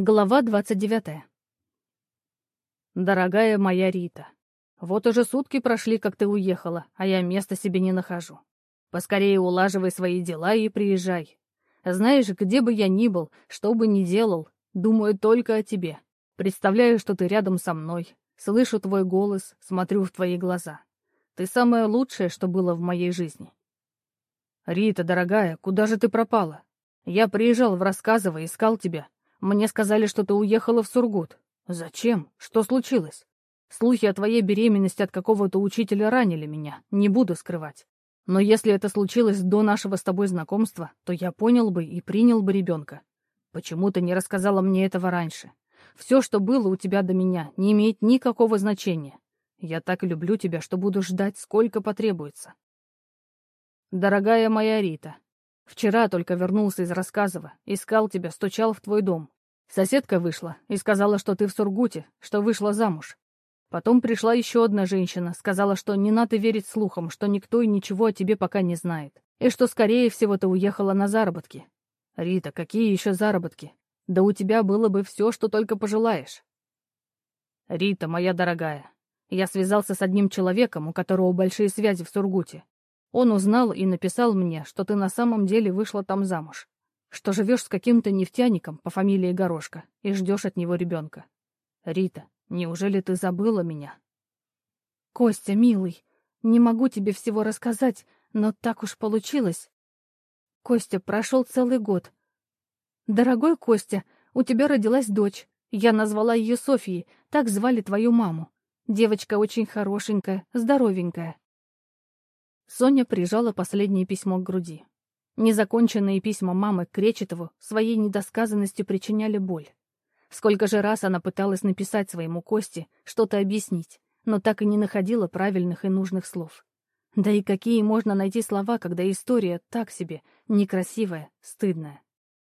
Глава 29. Дорогая моя Рита, вот уже сутки прошли, как ты уехала, а я места себе не нахожу. Поскорее улаживай свои дела и приезжай. Знаешь, где бы я ни был, что бы ни делал, думаю только о тебе. Представляю, что ты рядом со мной, слышу твой голос, смотрю в твои глаза. Ты самое лучшее, что было в моей жизни. Рита, дорогая, куда же ты пропала? Я приезжал в Рассказово, искал тебя, мне сказали, что ты уехала в Сургут. Зачем? Что случилось? Слухи о твоей беременности от какого-то учителя ранили меня, не буду скрывать. Но если это случилось до нашего с тобой знакомства, то я понял бы и принял бы ребенка. Почему ты не рассказала мне этого раньше? Все, что было у тебя до меня, не имеет никакого значения. Я так люблю тебя, что буду ждать, сколько потребуется. Дорогая моя Рита, Вчера только вернулся из рассказова, искал тебя, стучал в твой дом. Соседка вышла и сказала, что ты в Сургуте, что вышла замуж. Потом пришла еще одна женщина, сказала, что не надо верить слухам, что никто и ничего о тебе пока не знает, и что, скорее всего, ты уехала на заработки. Рита, какие еще заработки? Да у тебя было бы все, что только пожелаешь. Рита, моя дорогая, я связался с одним человеком, у которого большие связи в Сургуте. Он узнал и написал мне, что ты на самом деле вышла там замуж, что живешь с каким-то нефтяником по фамилии Горошка и ждешь от него ребенка. Рита, неужели ты забыла меня? Костя, милый, не могу тебе всего рассказать, но так уж получилось. Костя, прошел целый год. Дорогой Костя, у тебя родилась дочь. Я назвала ее Софией, так звали твою маму. Девочка очень хорошенькая, здоровенькая. Соня прижала последнее письмо к груди. Незаконченные письма мамы к Кречетову своей недосказанностью причиняли боль. Сколько же раз она пыталась написать своему Косте, что-то объяснить, но так и не находила правильных и нужных слов. Да и какие можно найти слова, когда история так себе, некрасивая, стыдная.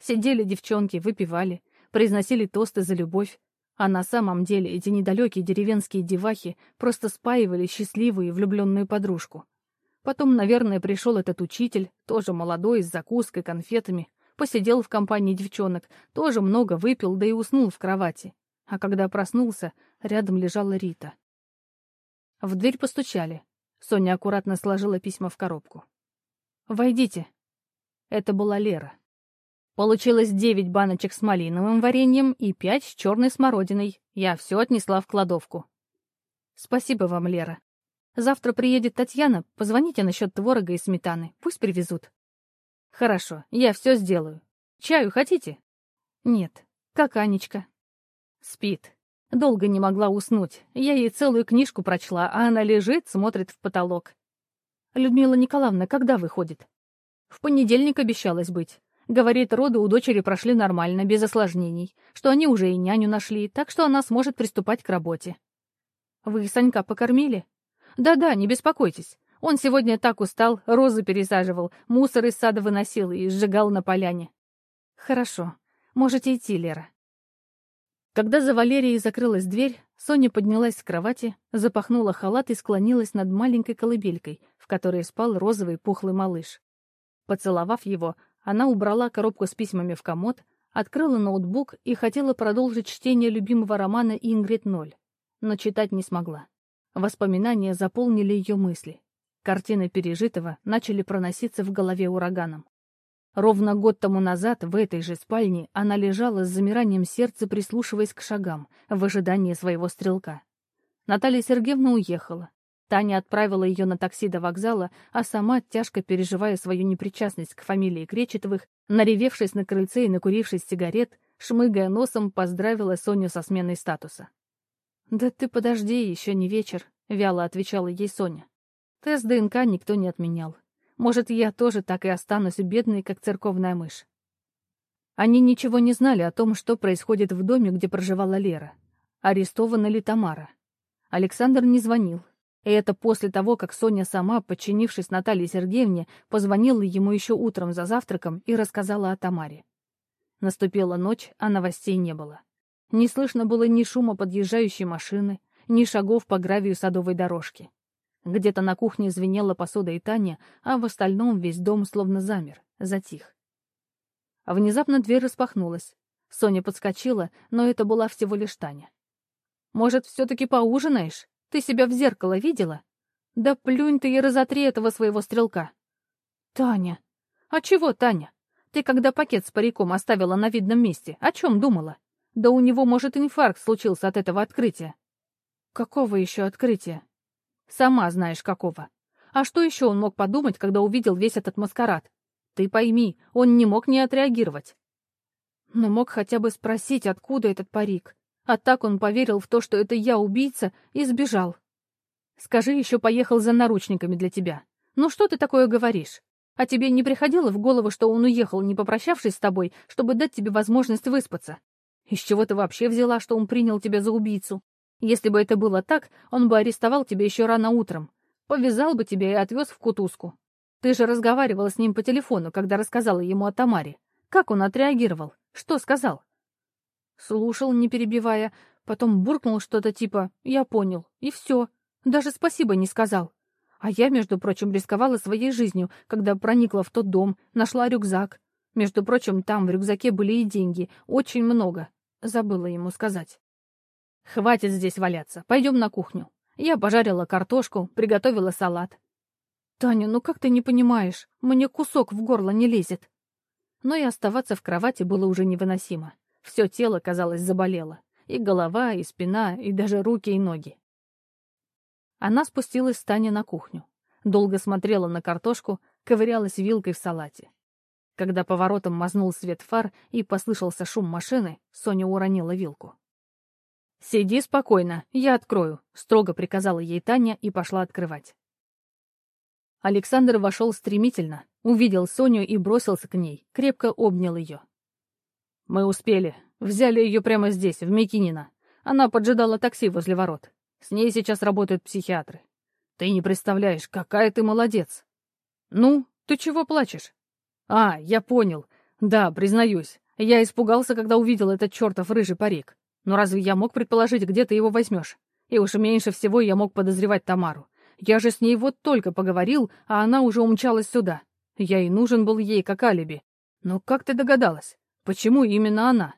Сидели девчонки, выпивали, произносили тосты за любовь, а на самом деле эти недалекие деревенские девахи просто спаивали счастливую и влюбленную подружку, Потом, наверное, пришел этот учитель, тоже молодой, с закуской, конфетами, посидел в компании девчонок, тоже много выпил, да и уснул в кровати. А когда проснулся, рядом лежала Рита. В дверь постучали. Соня аккуратно сложила письма в коробку. «Войдите». Это была Лера. Получилось девять баночек с малиновым вареньем и пять с черной смородиной. Я все отнесла в кладовку. «Спасибо вам, Лера», Завтра приедет Татьяна, позвоните насчет творога и сметаны, пусть привезут. Хорошо, я все сделаю. Чаю хотите? Нет. Как Анечка? Спит. Долго не могла уснуть. Я ей целую книжку прочла, а она лежит, смотрит в потолок. Людмила Николаевна когда выходит? В понедельник обещалась быть. Говорит, роды у дочери прошли нормально, без осложнений, что они уже и няню нашли, так что она сможет приступать к работе. Вы Санька покормили? Да-да, не беспокойтесь. Он сегодня так устал, розы пересаживал, мусор из сада выносил и сжигал на поляне. Хорошо. Можете идти, Лера. Когда за Валерией закрылась дверь, Соня поднялась с кровати, запахнула халат и склонилась над маленькой колыбелькой, в которой спал розовый пухлый малыш. Поцеловав его, она убрала коробку с письмами в комод, открыла ноутбук и хотела продолжить чтение любимого романа «Ингрид Ноль», но читать не смогла. Воспоминания заполнили ее мысли. Картины пережитого начали проноситься в голове ураганом. Ровно год тому назад в этой же спальне она лежала с замиранием сердца, прислушиваясь к шагам, в ожидании своего стрелка. Наталья Сергеевна уехала. Таня отправила ее на такси до вокзала, а сама, тяжко переживая свою непричастность к фамилии Кречетовых, наревевшись на крыльце и накурившись сигарет, шмыгая носом, поздравила Соню со сменой статуса. «Да ты подожди, еще не вечер», — вяло отвечала ей Соня. «Тест ДНК никто не отменял. Может, я тоже так и останусь бедной, как церковная мышь». Они ничего не знали о том, что происходит в доме, где проживала Лера. Арестована ли Тамара? Александр не звонил. И это после того, как Соня сама, подчинившись Наталье Сергеевне, позвонила ему еще утром за завтраком и рассказала о Тамаре. Наступила ночь, а новостей не было. Не слышно было ни шума подъезжающей машины, ни шагов по гравию садовой дорожки. Где-то на кухне звенела посуда и Таня, а в остальном весь дом словно замер, затих. Внезапно дверь распахнулась. Соня подскочила, но это была всего лишь Таня. «Может, все-таки поужинаешь? Ты себя в зеркало видела? Да плюнь ты и разотри этого своего стрелка!» «Таня! А чего, Таня? Ты когда пакет с париком оставила на видном месте, о чем думала? Да у него, может, инфаркт случился от этого открытия». «Какого еще открытия?» «Сама знаешь, какого. А что еще он мог подумать, когда увидел весь этот маскарад? Ты пойми, он не мог не отреагировать. Но мог хотя бы спросить, откуда этот парик. А так он поверил в то, что это я убийца, и сбежал. Скажи, еще поехал за наручниками для тебя. Ну что ты такое говоришь? А тебе не приходило в голову, что он уехал, не попрощавшись с тобой, чтобы дать тебе возможность выспаться? Из чего ты вообще взяла, что он принял тебя за убийцу? Если бы это было так, он бы арестовал тебя еще рано утром. Повязал бы тебя и отвез в кутузку. Ты же разговаривала с ним по телефону, когда рассказала ему о Тамаре. Как он отреагировал? Что сказал? Слушал, не перебивая, потом буркнул что-то типа «я понял» и все. Даже спасибо не сказал. А я, между прочим, рисковала своей жизнью, когда проникла в тот дом, нашла рюкзак. Между прочим, там в рюкзаке были и деньги, очень много. Забыла ему сказать. «Хватит здесь валяться, пойдем на кухню». Я пожарила картошку, приготовила салат. «Таня, ну как ты не понимаешь? Мне кусок в горло не лезет». Но и оставаться в кровати было уже невыносимо. Все тело, казалось, заболело. И голова, и спина, и даже руки и ноги. Она спустилась с Таней на кухню. Долго смотрела на картошку, ковырялась вилкой в салате. Когда поворотом мазнул свет фар и послышался шум машины, Соня уронила вилку. «Сиди спокойно, я открою», — строго приказала ей Таня и пошла открывать. Александр вошел стремительно, увидел Соню и бросился к ней, крепко обнял ее. «Мы успели. Взяли ее прямо здесь, в Микинино. Она поджидала такси возле ворот. С ней сейчас работают психиатры. Ты не представляешь, какая ты молодец!» «Ну, ты чего плачешь?» «А, я понял. Да, признаюсь. Я испугался, когда увидел этот чертов рыжий парик. Но разве я мог предположить, где ты его возьмешь? И уж меньше всего я мог подозревать Тамару. Я же с ней вот только поговорил, а она уже умчалась сюда. Я и нужен был ей как алиби. Но как ты догадалась? Почему именно она?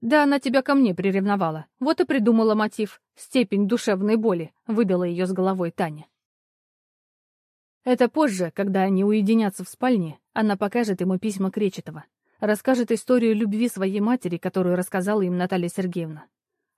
Да она тебя ко мне приревновала. Вот и придумала мотив. Степень душевной боли. Выдала ее с головой Таня. Это позже, когда они уединятся в спальне, она покажет ему письма Кречетова. Расскажет историю любви своей матери, которую рассказала им Наталья Сергеевна.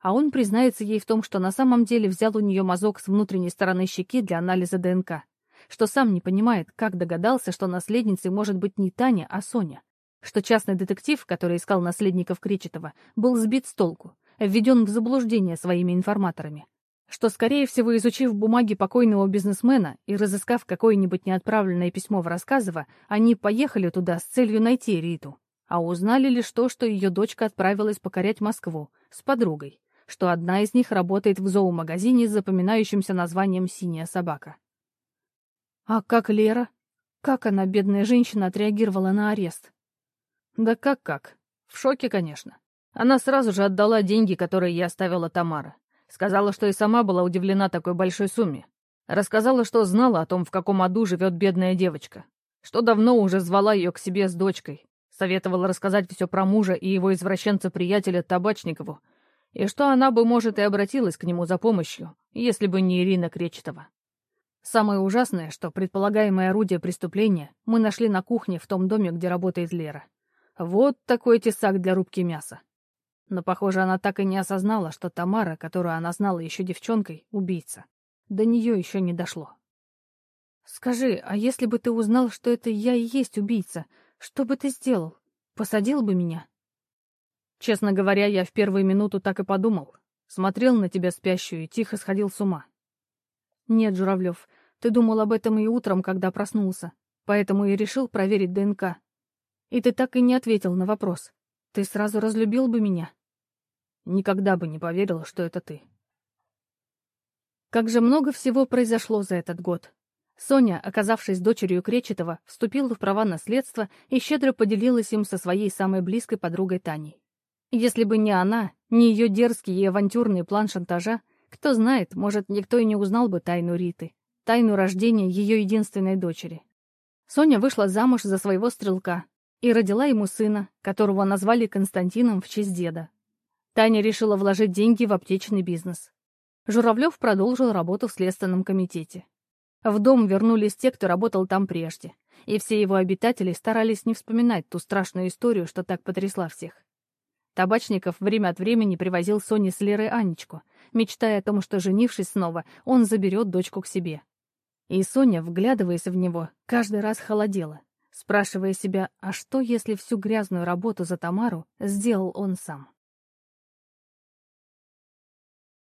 А он признается ей в том, что на самом деле взял у нее мазок с внутренней стороны щеки для анализа ДНК, что сам не понимает, как догадался, что наследницей может быть не Таня, а Соня, что частный детектив, который искал наследников Кречетова, был сбит с толку, введен в заблуждение своими информаторами, что, скорее всего, изучив бумаги покойного бизнесмена и разыскав какое-нибудь неотправленное письмо в Рассказово, они поехали туда с целью найти Риту, а узнали лишь то, что ее дочка отправилась покорять Москву с подругой, что одна из них работает в зоомагазине с запоминающимся названием «Синяя собака». А как Лера? Как она, бедная женщина, отреагировала на арест? Да как-как? В шоке, конечно. Она сразу же отдала деньги, которые я оставила Тамара. Сказала, что и сама была удивлена такой большой сумме. Рассказала, что знала о том, в каком аду живет бедная девочка. Что давно уже звала ее к себе с дочкой. Советовала рассказать все про мужа и его извращенца-приятеля Табачникову, и что она бы, может, и обратилась к нему за помощью, если бы не Ирина Кречетова. Самое ужасное, что предполагаемое орудие преступления мы нашли на кухне в том доме, где работает Лера. Вот такой тесак для рубки мяса. Но, похоже, она так и не осознала, что Тамара, которую она знала еще девчонкой, убийца. До нее еще не дошло. «Скажи, а если бы ты узнал, что это я и есть убийца, что бы ты сделал? Посадил бы меня?» Честно говоря, я в первую минуту так и подумал. Смотрел на тебя спящую и тихо сходил с ума. Нет, Журавлев, ты думал об этом и утром, когда проснулся. Поэтому и решил проверить ДНК. И ты так и не ответил на вопрос. Ты сразу разлюбил бы меня? Никогда бы не поверил, что это ты. Как же много всего произошло за этот год. Соня, оказавшись дочерью Кречетова, вступила в права наследства и щедро поделилась им со своей самой близкой подругой Таней. Если бы не она, не ее дерзкий и авантюрный план шантажа, кто знает, может, никто и не узнал бы тайну Риты, тайну рождения ее единственной дочери. Соня вышла замуж за своего стрелка, и родила ему сына, которого назвали Константином в честь деда. Таня решила вложить деньги в аптечный бизнес. Журавлев продолжил работу в Следственном комитете. В дом вернулись те, кто работал там прежде, и все его обитатели старались не вспоминать ту страшную историю, что так потрясла всех. Табачников время от времени привозил Соне с Лерой Анечку, мечтая о том, что, женившись снова, он заберет дочку к себе. И Соня, вглядываясь в него, каждый раз холодела, спрашивая себя, а что, если всю грязную работу за Тамару сделал он сам?